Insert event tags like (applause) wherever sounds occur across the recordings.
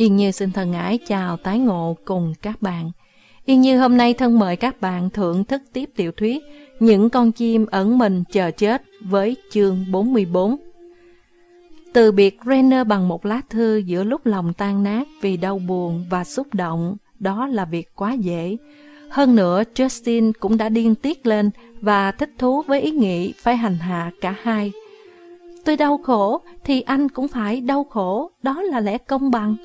Yên Như xin thân ái chào tái ngộ cùng các bạn. Yên Như hôm nay thân mời các bạn thưởng thức tiếp tiểu thuyết Những con chim ẩn mình chờ chết với chương 44. Từ biệt Renner bằng một lá thư giữa lúc lòng tan nát vì đau buồn và xúc động, đó là việc quá dễ. Hơn nữa, Justin cũng đã điên tiết lên và thích thú với ý nghĩ phải hành hạ cả hai. Tôi đau khổ thì anh cũng phải đau khổ, đó là lẽ công bằng.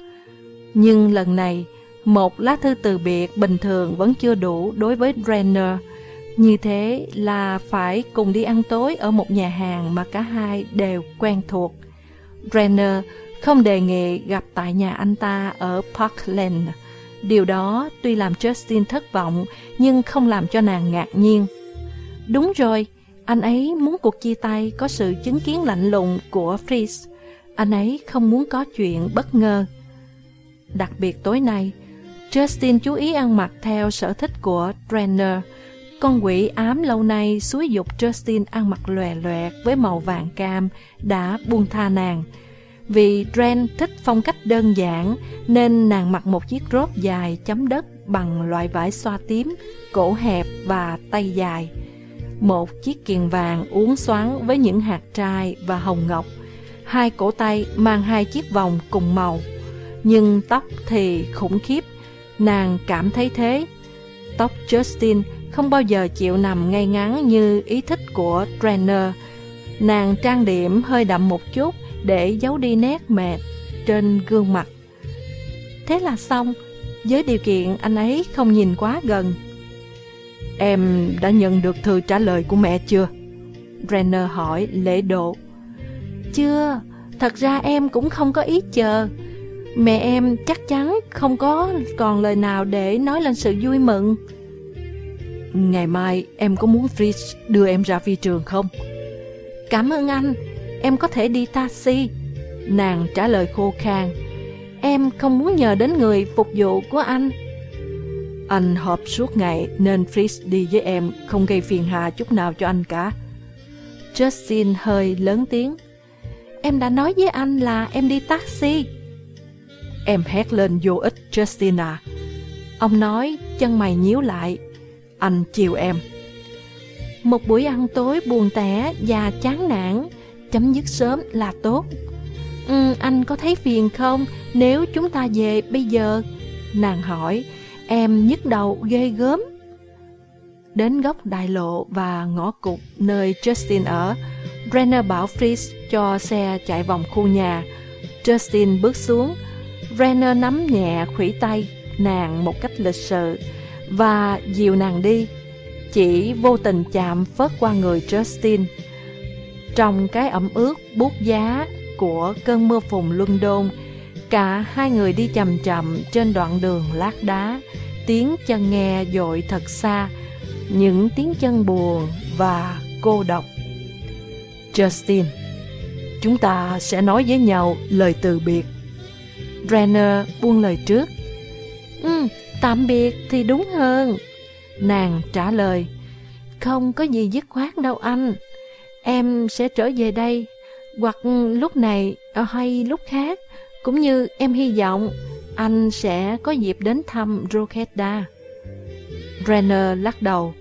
Nhưng lần này, một lá thư từ biệt bình thường vẫn chưa đủ đối với Brenner Như thế là phải cùng đi ăn tối ở một nhà hàng mà cả hai đều quen thuộc. Brenner không đề nghị gặp tại nhà anh ta ở Parkland. Điều đó tuy làm Justin thất vọng nhưng không làm cho nàng ngạc nhiên. Đúng rồi, anh ấy muốn cuộc chia tay có sự chứng kiến lạnh lùng của Fritz. Anh ấy không muốn có chuyện bất ngờ. Đặc biệt tối nay, Justin chú ý ăn mặc theo sở thích của Trainer. Con quỷ ám lâu nay xúi dục Justin ăn mặc lòe loẹt với màu vàng cam đã buông tha nàng. Vì Dren thích phong cách đơn giản nên nàng mặc một chiếc rốt dài chấm đất bằng loại vải xoa tím, cổ hẹp và tay dài. Một chiếc kiền vàng uốn xoắn với những hạt trai và hồng ngọc. Hai cổ tay mang hai chiếc vòng cùng màu. Nhưng tóc thì khủng khiếp, nàng cảm thấy thế. Tóc Justin không bao giờ chịu nằm ngay ngắn như ý thích của Trainer. Nàng trang điểm hơi đậm một chút để giấu đi nét mệt trên gương mặt. Thế là xong, với điều kiện anh ấy không nhìn quá gần. Em đã nhận được thư trả lời của mẹ chưa? Renner hỏi lễ độ. Chưa, thật ra em cũng không có ý chờ. Mẹ em chắc chắn không có còn lời nào để nói lên sự vui mừng. Ngày mai em có muốn Fritz đưa em ra phi trường không? Cảm ơn anh, em có thể đi taxi. Nàng trả lời khô khan. Em không muốn nhờ đến người phục vụ của anh. Anh họp suốt ngày nên Fritz đi với em không gây phiền hà chút nào cho anh cả. Justin hơi lớn tiếng. Em đã nói với anh là em đi taxi. Em hét lên vô ích Justina. Ông nói chân mày nhíu lại. Anh chiều em. Một buổi ăn tối buồn tẻ và chán nản, chấm dứt sớm là tốt. Ừ, anh có thấy phiền không nếu chúng ta về bây giờ? Nàng hỏi, em nhức đầu ghê gớm. Đến góc đại lộ và ngõ cụt nơi Justin ở, Brenner bảo Fritz cho xe chạy vòng khu nhà. Justin bước xuống, Renner nắm nhẹ khủy tay nàng một cách lịch sự và dìu nàng đi, chỉ vô tình chạm phớt qua người Justin. Trong cái ẩm ướt bút giá của cơn mưa phùn London, cả hai người đi chậm chậm trên đoạn đường lát đá, tiếng chân nghe dội thật xa, những tiếng chân buồn và cô độc. Justin, chúng ta sẽ nói với nhau lời từ biệt. Brenner buông lời trước. Ừ, tạm biệt thì đúng hơn. Nàng trả lời, không có gì dứt khoát đâu anh. Em sẽ trở về đây, hoặc lúc này ờ, hay lúc khác, cũng như em hy vọng anh sẽ có dịp đến thăm Roketa. Brenner lắc đầu.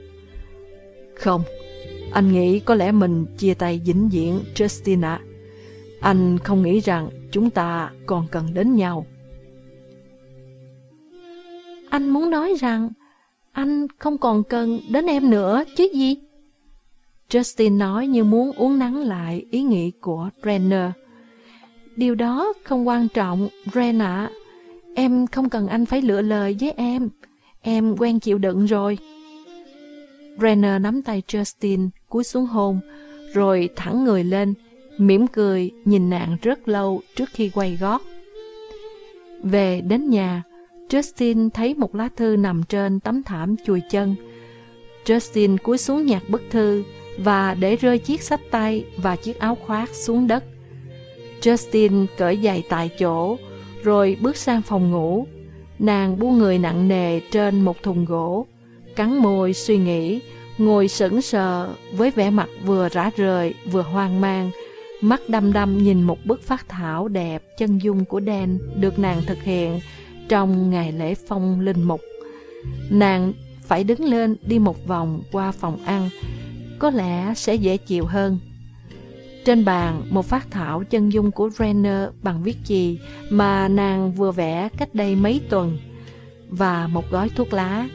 Không, anh nghĩ có lẽ mình chia tay vĩnh viễn, Justina. Anh không nghĩ rằng chúng ta còn cần đến nhau. Anh muốn nói rằng anh không còn cần đến em nữa chứ gì? Justin nói như muốn uống nắng lại ý nghĩ của Brenner. Điều đó không quan trọng, Ren ạ. Em không cần anh phải lựa lời với em. Em quen chịu đựng rồi. Brenner nắm tay Justin, cúi xuống hôn, rồi thẳng người lên, mỉm cười nhìn nàng rất lâu trước khi quay gót. Về đến nhà, Justin thấy một lá thư nằm trên tấm thảm chùi chân. Justin cúi xuống nhặt bức thư và để rơi chiếc sách tay và chiếc áo khoác xuống đất. Justin cởi giày tại chỗ, rồi bước sang phòng ngủ. Nàng buông người nặng nề trên một thùng gỗ, cắn môi suy nghĩ, ngồi sững sờ với vẻ mặt vừa rã rời vừa hoang mang, mắt đăm đăm nhìn một bức phát thảo đẹp chân dung của Dan được nàng thực hiện trong ngày lễ phong linh mục. Nàng phải đứng lên đi một vòng qua phòng ăn, có lẽ sẽ dễ chịu hơn. Trên bàn, một phát thảo chân dung của Renner bằng viết chì mà nàng vừa vẽ cách đây mấy tuần và một gói thuốc lá.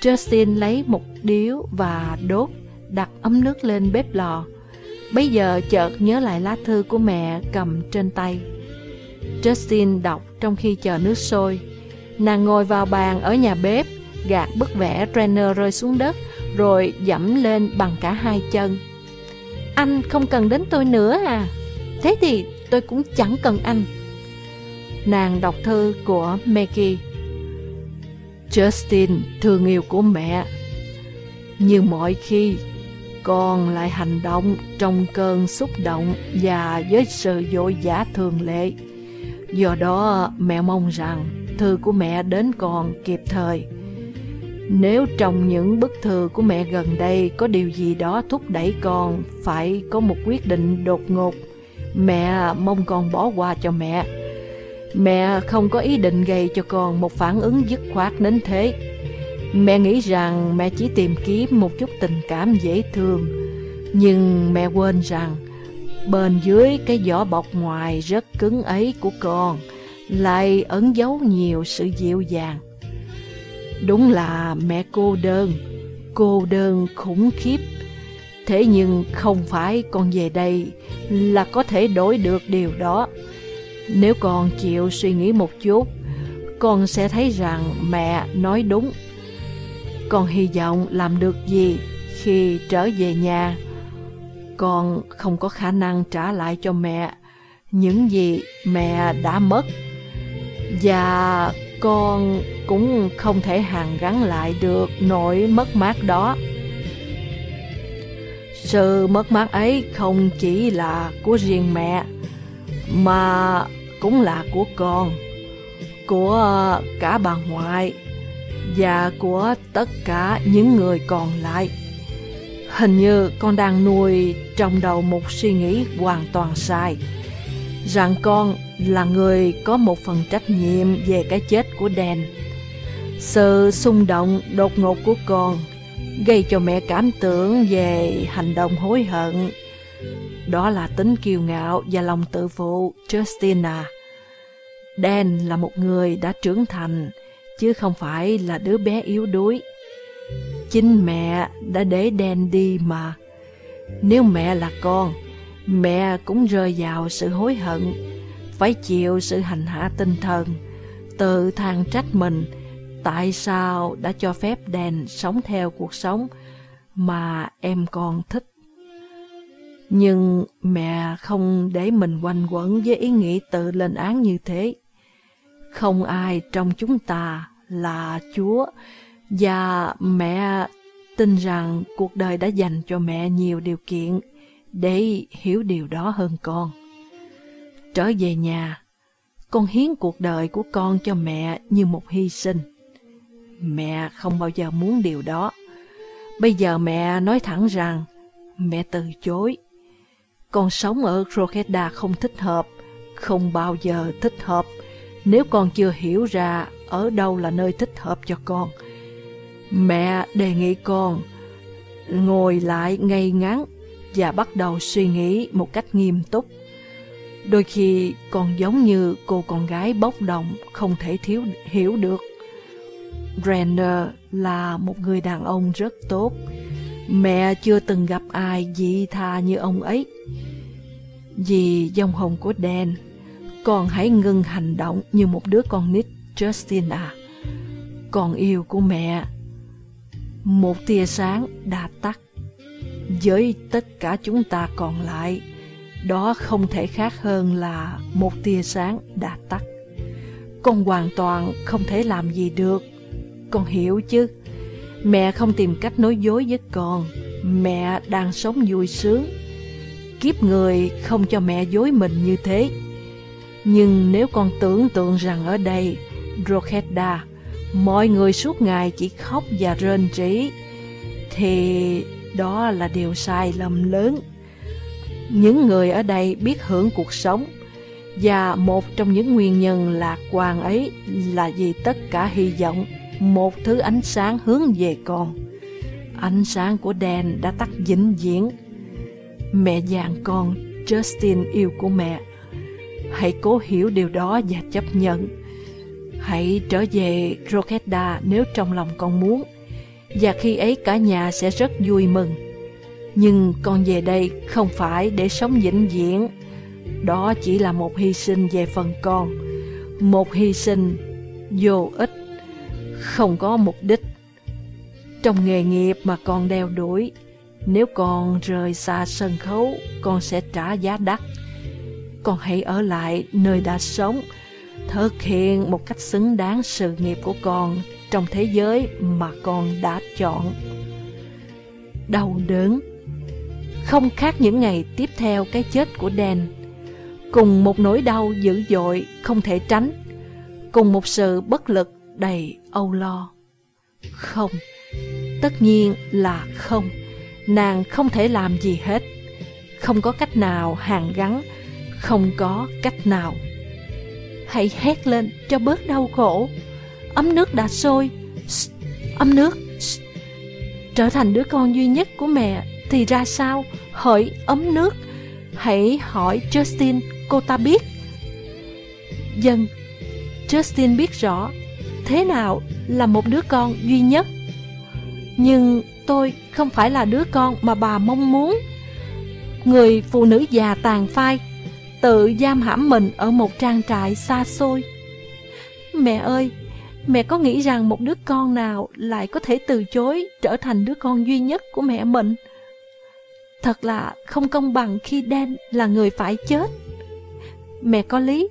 Justin lấy một điếu và đốt, đặt ấm nước lên bếp lò. Bây giờ chợt nhớ lại lá thư của mẹ cầm trên tay. Justin đọc trong khi chờ nước sôi. Nàng ngồi vào bàn ở nhà bếp, gạt bức vẽ trainer rơi xuống đất, rồi dẫm lên bằng cả hai chân. Anh không cần đến tôi nữa à? Thế thì tôi cũng chẳng cần anh. Nàng đọc thư của Maggie. Justin, thương yêu của mẹ. Như mọi khi, con lại hành động trong cơn xúc động và với sự dội giả thường lệ. Do đó, mẹ mong rằng thư của mẹ đến còn kịp thời. Nếu trong những bức thư của mẹ gần đây có điều gì đó thúc đẩy con phải có một quyết định đột ngột, mẹ mong con bỏ qua cho mẹ. Mẹ không có ý định gây cho con một phản ứng dứt khoát đến thế. Mẹ nghĩ rằng mẹ chỉ tìm kiếm một chút tình cảm dễ thương, nhưng mẹ quên rằng bên dưới cái vỏ bọc ngoài rất cứng ấy của con lại ẩn giấu nhiều sự dịu dàng. Đúng là mẹ cô đơn, cô đơn khủng khiếp. Thế nhưng không phải con về đây là có thể đổi được điều đó. Nếu con chịu suy nghĩ một chút, con sẽ thấy rằng mẹ nói đúng. Con hy vọng làm được gì khi trở về nhà. Con không có khả năng trả lại cho mẹ những gì mẹ đã mất. Và con cũng không thể hàn gắn lại được nỗi mất mát đó. Sự mất mát ấy không chỉ là của riêng mẹ, mà cũng là của con, của cả bà ngoại và của tất cả những người còn lại. Hình như con đang nuôi trong đầu một suy nghĩ hoàn toàn sai, rằng con là người có một phần trách nhiệm về cái chết của Dan. Sự xung động đột ngột của con gây cho mẹ cảm tưởng về hành động hối hận. Đó là tính kiêu ngạo và lòng tự phụ, Justina. Dan là một người đã trưởng thành, chứ không phải là đứa bé yếu đuối. Chính mẹ đã để đèn đi mà. Nếu mẹ là con, mẹ cũng rơi vào sự hối hận phải chịu sự hành hạ tinh thần, tự than trách mình tại sao đã cho phép đèn sống theo cuộc sống mà em con thích. Nhưng mẹ không để mình quanh quẩn với ý nghĩ tự lên án như thế. Không ai trong chúng ta là Chúa, và mẹ tin rằng cuộc đời đã dành cho mẹ nhiều điều kiện để hiểu điều đó hơn con. Trở về nhà, con hiến cuộc đời của con cho mẹ như một hy sinh. Mẹ không bao giờ muốn điều đó. Bây giờ mẹ nói thẳng rằng mẹ từ chối. Con sống ở Rokeda không thích hợp, không bao giờ thích hợp nếu con chưa hiểu ra ở đâu là nơi thích hợp cho con. Mẹ đề nghị con ngồi lại ngay ngắn và bắt đầu suy nghĩ một cách nghiêm túc. Đôi khi còn giống như cô con gái bốc đồng không thể thiếu hiểu được. Renner là một người đàn ông rất tốt. Mẹ chưa từng gặp ai dị tha như ông ấy. Vì dòng hồng của Dan, con hãy ngừng hành động như một đứa con nít, Justina. À. Con yêu của mẹ. Một tia sáng đã tắt. Với tất cả chúng ta còn lại, đó không thể khác hơn là một tia sáng đã tắt. Con hoàn toàn không thể làm gì được. Con hiểu chứ? Mẹ không tìm cách nói dối với con. Mẹ đang sống vui sướng. Kiếp người không cho mẹ dối mình như thế. Nhưng nếu con tưởng tượng rằng ở đây, Rokeda, mọi người suốt ngày chỉ khóc và rên rỉ, thì đó là điều sai lầm lớn. Những người ở đây biết hưởng cuộc sống Và một trong những nguyên nhân lạc quan ấy là vì tất cả hy vọng một thứ ánh sáng hướng về con. Ánh sáng của đèn đã tắt vĩnh viễn. Mẹ dàn con, Justin yêu của mẹ. Hãy cố hiểu điều đó và chấp nhận. Hãy trở về Rokeda nếu trong lòng con muốn. Và khi ấy cả nhà sẽ rất vui mừng. Nhưng con về đây không phải để sống vĩnh viễn. Đó chỉ là một hy sinh về phần con. Một hy sinh vô ích, không có mục đích. Trong nghề nghiệp mà con đeo đuổi, nếu con rời xa sân khấu, con sẽ trả giá đắt. Con hãy ở lại nơi đã sống, thực hiện một cách xứng đáng sự nghiệp của con trong thế giới mà con đã chọn. Đau đớn. Không khác những ngày tiếp theo cái chết của Dan. Cùng một nỗi đau dữ dội không thể tránh. Cùng một sự bất lực đầy âu lo. Không. Tất nhiên là không. Nàng không thể làm gì hết. Không có cách nào hàn gắn. Không có cách nào. Hãy hét lên cho bớt đau khổ. Ấm nước đã sôi. Ấm nước. Trở thành đứa con duy nhất của mẹ Thì ra sao? Hỡi, ấm nước. Hãy hỏi Justin, Cô ta biết. Dân, Justin biết rõ Thế nào là một đứa con duy nhất. Nhưng tôi không phải là đứa con mà bà mong muốn. Người phụ nữ già tàn phai Tự giam hãm mình ở một trang trại xa xôi Mẹ ơi Mẹ có nghĩ rằng một đứa con nào lại có thể từ chối trở thành đứa con duy nhất của mẹ mình? Thật là không công bằng khi Dan là người phải chết. Mẹ có lý,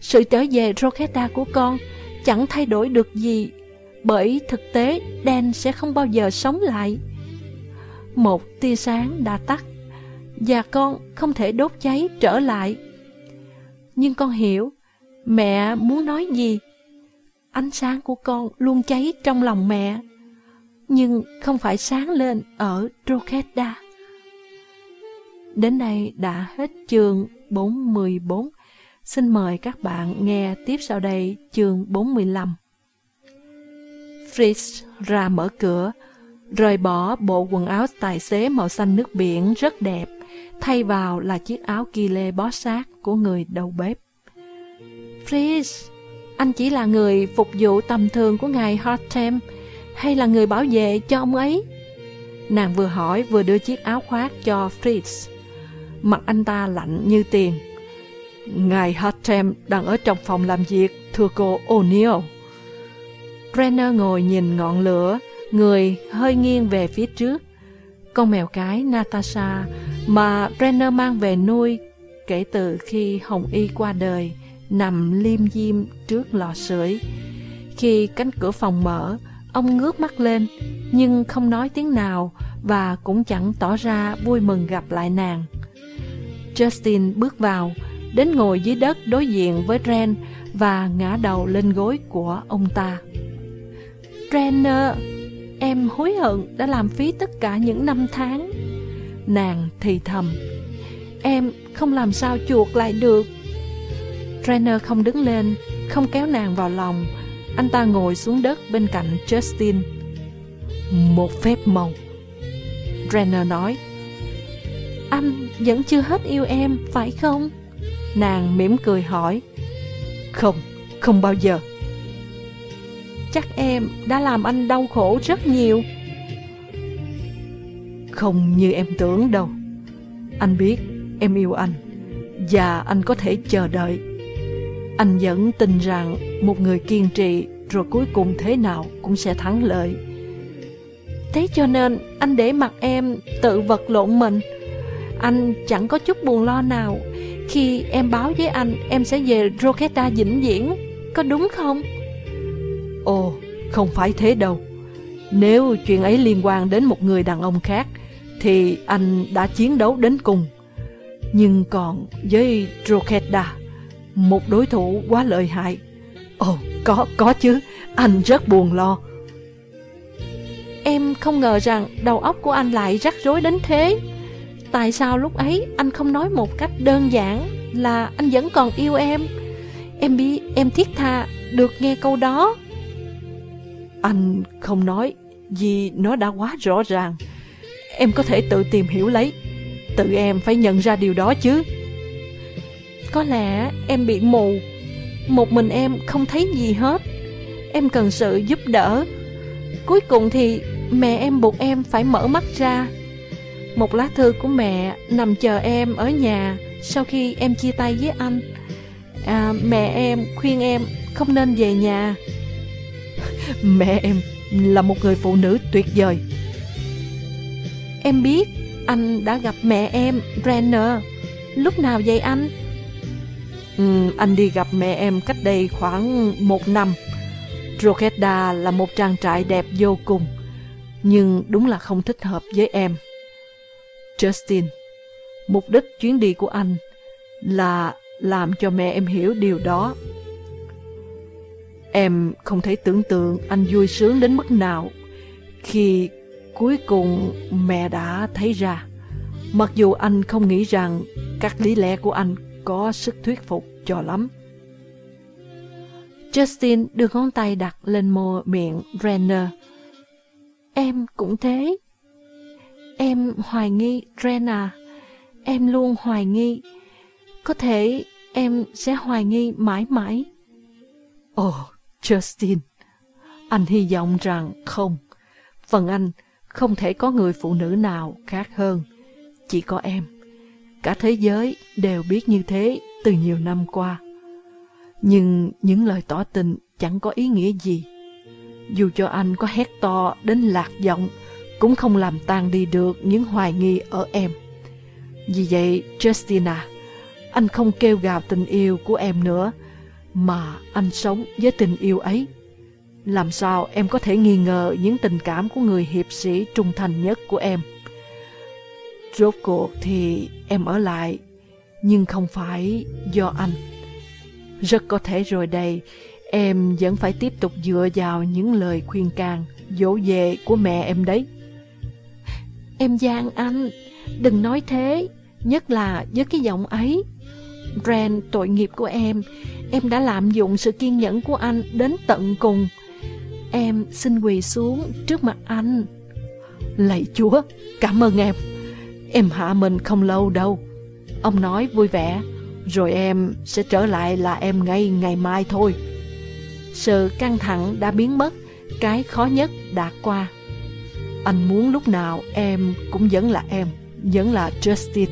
sự trở về Roketa của con chẳng thay đổi được gì, bởi thực tế Dan sẽ không bao giờ sống lại. Một tia sáng đã tắt, và con không thể đốt cháy trở lại. Nhưng con hiểu, mẹ muốn nói gì Ánh sáng của con luôn cháy trong lòng mẹ, nhưng không phải sáng lên ở Drogheda. Đến đây đã hết chương 414. Xin mời các bạn nghe tiếp sau đây chương 45. Fritz ra mở cửa, rời bỏ bộ quần áo tài xế màu xanh nước biển rất đẹp, thay vào là chiếc áo kỳ lê bó sát của người đầu bếp. Fritz, anh chỉ là người phục vụ tầm thường của ngài Hortem hay là người bảo vệ cho ông ấy? Nàng vừa hỏi vừa đưa chiếc áo khoác cho Fritz. Mặt anh ta lạnh như tiền. Ngài Hortem đang ở trong phòng làm việc, thưa cô O'Neill. Brenner ngồi nhìn ngọn lửa, người hơi nghiêng về phía trước. Con mèo cái Natasha mà Brenner mang về nuôi kể từ khi Hồng Y qua đời nằm liêm diêm trước lò sưởi. Khi cánh cửa phòng mở, ông ngước mắt lên, nhưng không nói tiếng nào và cũng chẳng tỏ ra vui mừng gặp lại nàng. Justin bước vào, đến ngồi dưới đất đối diện với Ren và ngã đầu lên gối của ông ta. Renner, em hối hận đã làm phí tất cả những năm tháng. Nàng thì thầm, em không làm sao chuột lại được. Trainer không đứng lên, không kéo nàng vào lòng. Anh ta ngồi xuống đất bên cạnh Justin. Một phép màu. Trainer nói, Anh vẫn chưa hết yêu em, phải không? Nàng mỉm cười hỏi, Không, không bao giờ. Chắc em đã làm anh đau khổ rất nhiều. Không như em tưởng đâu. Anh biết em yêu anh, và anh có thể chờ đợi anh vẫn tin rằng một người kiên trì rồi cuối cùng thế nào cũng sẽ thắng lợi. Thế cho nên anh để mặc em tự vật lộn mình. Anh chẳng có chút buồn lo nào khi em báo với anh em sẽ về Roketa vĩnh viễn. Có đúng không? Ồ, không phải thế đâu. Nếu chuyện ấy liên quan đến một người đàn ông khác thì anh đã chiến đấu đến cùng. Nhưng còn với Roketa một đối thủ quá lợi hại. Ồ, có, có chứ, anh rất buồn lo. Em không ngờ rằng đầu óc của anh lại rắc rối đến thế. Tại sao lúc ấy anh không nói một cách đơn giản là anh vẫn còn yêu em? Em biết em thiết tha được nghe câu đó. Anh không nói vì nó đã quá rõ ràng. Em có thể tự tìm hiểu lấy. Tự em phải nhận ra điều đó chứ. Có lẽ em bị mù. Một mình em không thấy gì hết. Em cần sự giúp đỡ. Cuối cùng thì mẹ em buộc em phải mở mắt ra. Một lá thư của mẹ nằm chờ em ở nhà sau khi em chia tay với anh. À, mẹ em khuyên em không nên về nhà. (laughs) Mẹ em là một người phụ nữ tuyệt vời. Em biết anh đã gặp mẹ em, Brenner. Lúc nào vậy anh? Ừ, anh đi gặp mẹ em cách đây khoảng một năm. Drogheda là một trang trại đẹp vô cùng, nhưng đúng là không thích hợp với em. Justin, mục đích chuyến đi của anh là làm cho mẹ em hiểu điều đó. Em không thể tưởng tượng anh vui sướng đến mức nào khi cuối cùng mẹ đã thấy ra. Mặc dù anh không nghĩ rằng các lý lẽ của anh có sức thuyết phục cho lắm. Justin đưa ngón tay đặt lên môi miệng Renner. Em cũng thế. Em hoài nghi Renner. Em luôn hoài nghi. Có thể em sẽ hoài nghi mãi mãi. Ồ, oh, Justin, anh hy vọng rằng không. Phần anh không thể có người phụ nữ nào khác hơn. Chỉ có em. Cả thế giới đều biết như thế từ nhiều năm qua. Nhưng những lời tỏ tình chẳng có ý nghĩa gì. Dù cho anh có hét to đến lạc giọng, cũng không làm tan đi được những hoài nghi ở em. Vì vậy, Justina, anh không kêu gào tình yêu của em nữa, mà anh sống với tình yêu ấy. Làm sao em có thể nghi ngờ những tình cảm của người hiệp sĩ trung thành nhất của em? Rốt cuộc thì em ở lại, nhưng không phải do anh. Rất có thể rồi đây, em vẫn phải tiếp tục dựa vào những lời khuyên can, dỗ về của mẹ em đấy. Em gian anh, đừng nói thế, nhất là với cái giọng ấy. Brand tội nghiệp của em, em đã lạm dụng sự kiên nhẫn của anh đến tận cùng. Em xin quỳ xuống trước mặt anh. Lạy Chúa, cảm ơn em. Em hạ mình không lâu đâu. Ông nói vui vẻ, rồi em sẽ trở lại là em ngay ngày mai thôi. Sự căng thẳng đã biến mất, cái khó nhất đã qua. Anh muốn lúc nào em cũng vẫn là em, vẫn là Justin.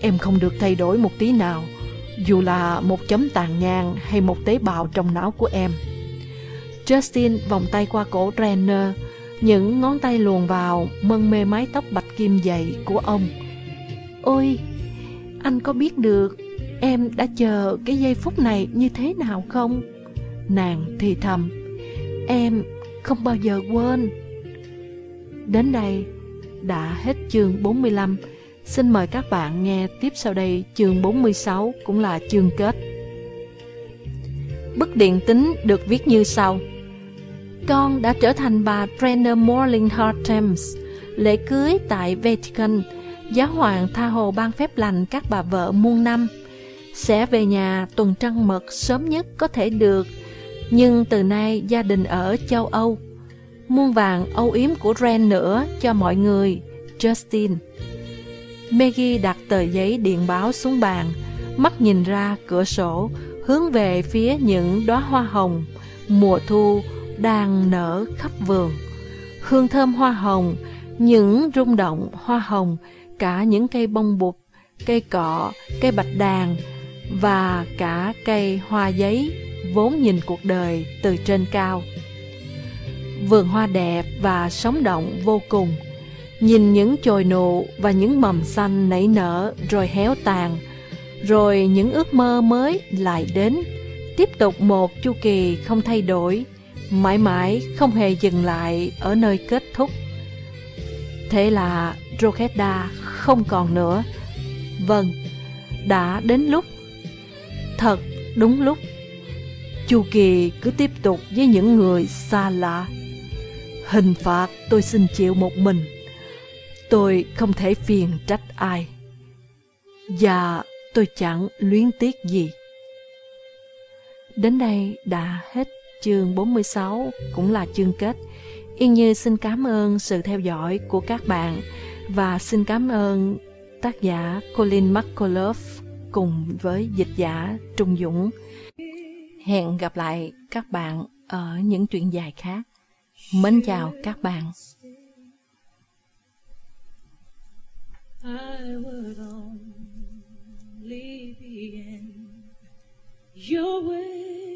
Em không được thay đổi một tí nào, dù là một chấm tàn nhang hay một tế bào trong não của em. Justin vòng tay qua cổ Renner, những ngón tay luồn vào mân mê mái tóc bạch kim dày của ông. Ôi, anh có biết được em đã chờ cái giây phút này như thế nào không? Nàng thì thầm, em không bao giờ quên. Đến đây đã hết chương 45. Xin mời các bạn nghe tiếp sau đây chương 46 cũng là chương kết. Bức điện tính được viết như sau. Con đã trở thành bà Brenner Morling Thames. Lễ cưới tại Vatican, giáo hoàng tha hồ ban phép lành các bà vợ muôn năm. Sẽ về nhà tuần trăng mật sớm nhất có thể được, nhưng từ nay gia đình ở châu Âu muôn vàng âu yếm của Ren nữa cho mọi người, Justin. Maggie đặt tờ giấy điện báo xuống bàn, mắt nhìn ra cửa sổ, hướng về phía những đóa hoa hồng, mùa thu đang nở khắp vườn. Hương thơm hoa hồng, những rung động hoa hồng, cả những cây bông bụt, cây cọ, cây bạch đàn và cả cây hoa giấy vốn nhìn cuộc đời từ trên cao. Vườn hoa đẹp và sống động vô cùng. Nhìn những chồi nụ và những mầm xanh nảy nở rồi héo tàn, rồi những ước mơ mới lại đến, tiếp tục một chu kỳ không thay đổi, mãi mãi không hề dừng lại ở nơi kết thúc. Thế là Rokeda không còn nữa. Vâng, đã đến lúc. Thật đúng lúc. Chu kỳ cứ tiếp tục với những người xa lạ. Hình phạt tôi xin chịu một mình. Tôi không thể phiền trách ai. Và tôi chẳng luyến tiếc gì. Đến đây đã hết chương 46, cũng là chương kết. Yên Như xin cảm ơn sự theo dõi của các bạn và xin cảm ơn tác giả Colin McCullough cùng với dịch giả Trung Dũng. Hẹn gặp lại các bạn ở những chuyện dài khác. Mến chào các bạn. I would only be in your way.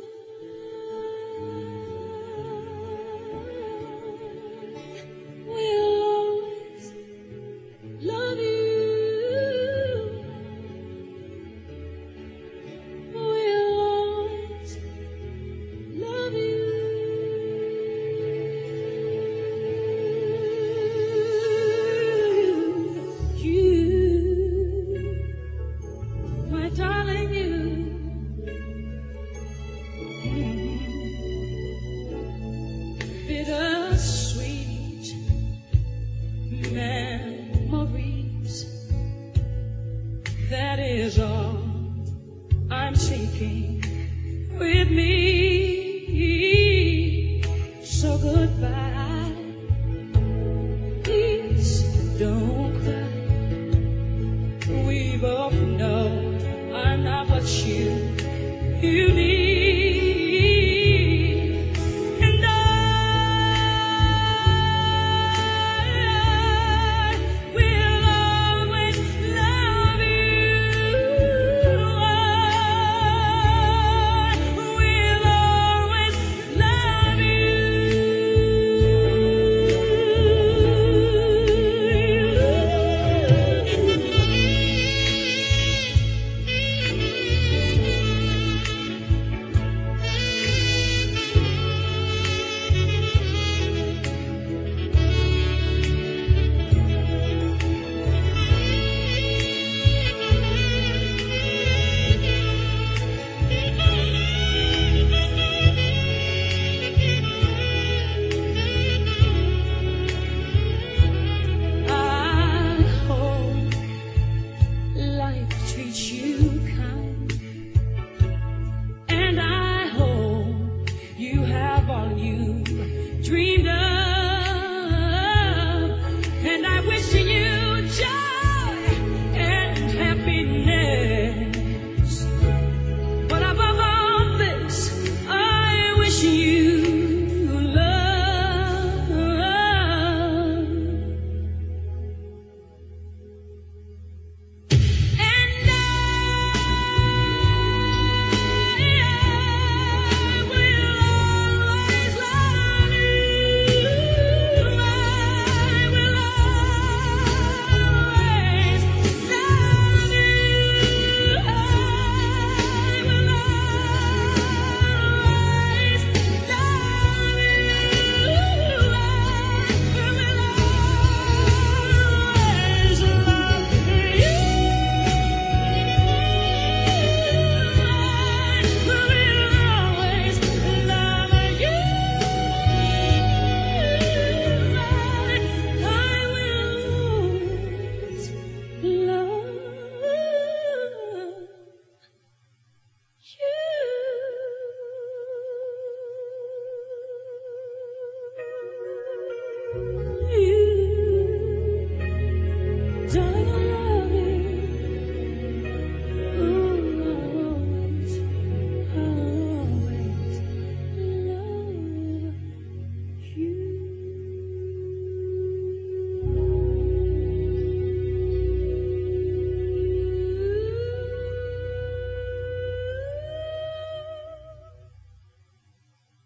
I with me. So goodbye. you.